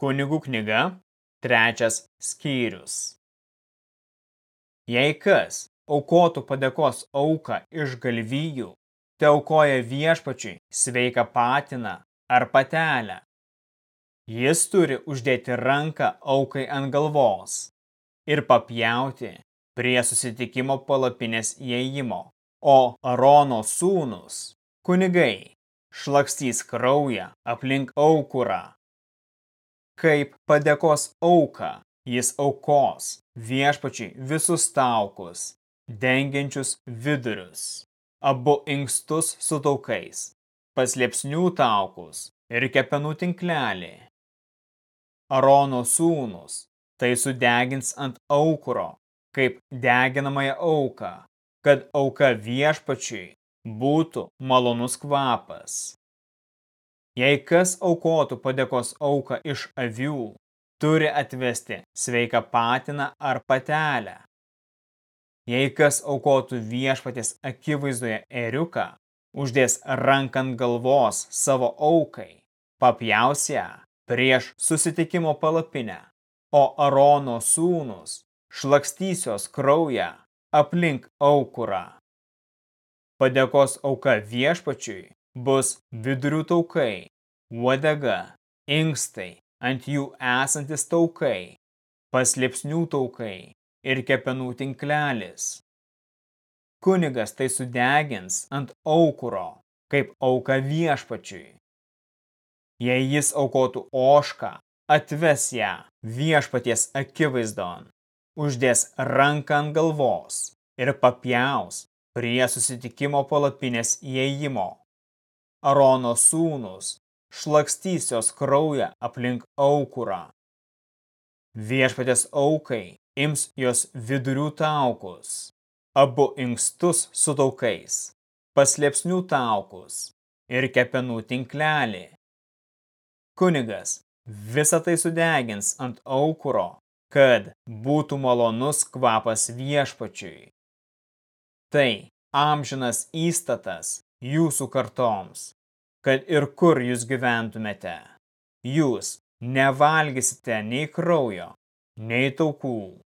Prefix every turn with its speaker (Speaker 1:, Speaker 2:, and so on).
Speaker 1: Kunigų knyga, trečias skyrius. Jei kas aukotų padėkos auką iš galvijų, te aukoja viešpačiui sveiką patiną ar patelę. Jis turi uždėti ranką aukai ant galvos ir papjauti prie susitikimo palapinės įėjimo, o Arono sūnus, kunigai, šlakstys kraują aplink aukurą kaip padėkos auką jis aukos viešpačiui visus taukus, dengiančius vidurius, abu inkstus su taukais, paslėpsnių taukus ir kepenų tinklelį. Arono sūnus tai sudegins ant aukuro, kaip deginamąją auką, kad auka viešpačiui būtų malonus kvapas. Jei kas aukotų padėkos auką iš avių, turi atvesti sveiką patiną ar patelę. Jei kas aukotų viešpatės akivaizdoje eriuką, uždės rankant galvos savo aukai, papjaus ją prieš susitikimo palapinę, o Arono sūnus šlakstysios kraują aplink aukurą. Padėkos auka viešpačiui bus vidurių taukai, uodega, inkstai, ant jų esantis taukai, paslėpsnių taukai ir kepenų tinklelis. Kunigas tai sudegins ant aukuro, kaip auka viešpačiui. Jei jis aukotų ošką, atves ją viešpaties akivaizdon, uždės ranką ant galvos ir papjaus prie susitikimo palapinės įėjimo Arono sūnus šlakstysios kraują aplink aukurą. Viešpatės aukai ims jos vidurių taukus, abu inkstus su taukais, paslėpsnių taukus ir kepenų tinklelį. Kunigas visą tai sudegins ant aukuro, kad būtų malonus kvapas viešpačiui. Tai amžinas įstatas jūsų kartoms, kad ir kur jūs gyventumėte. Jūs nevalgysite nei kraujo, nei taukų,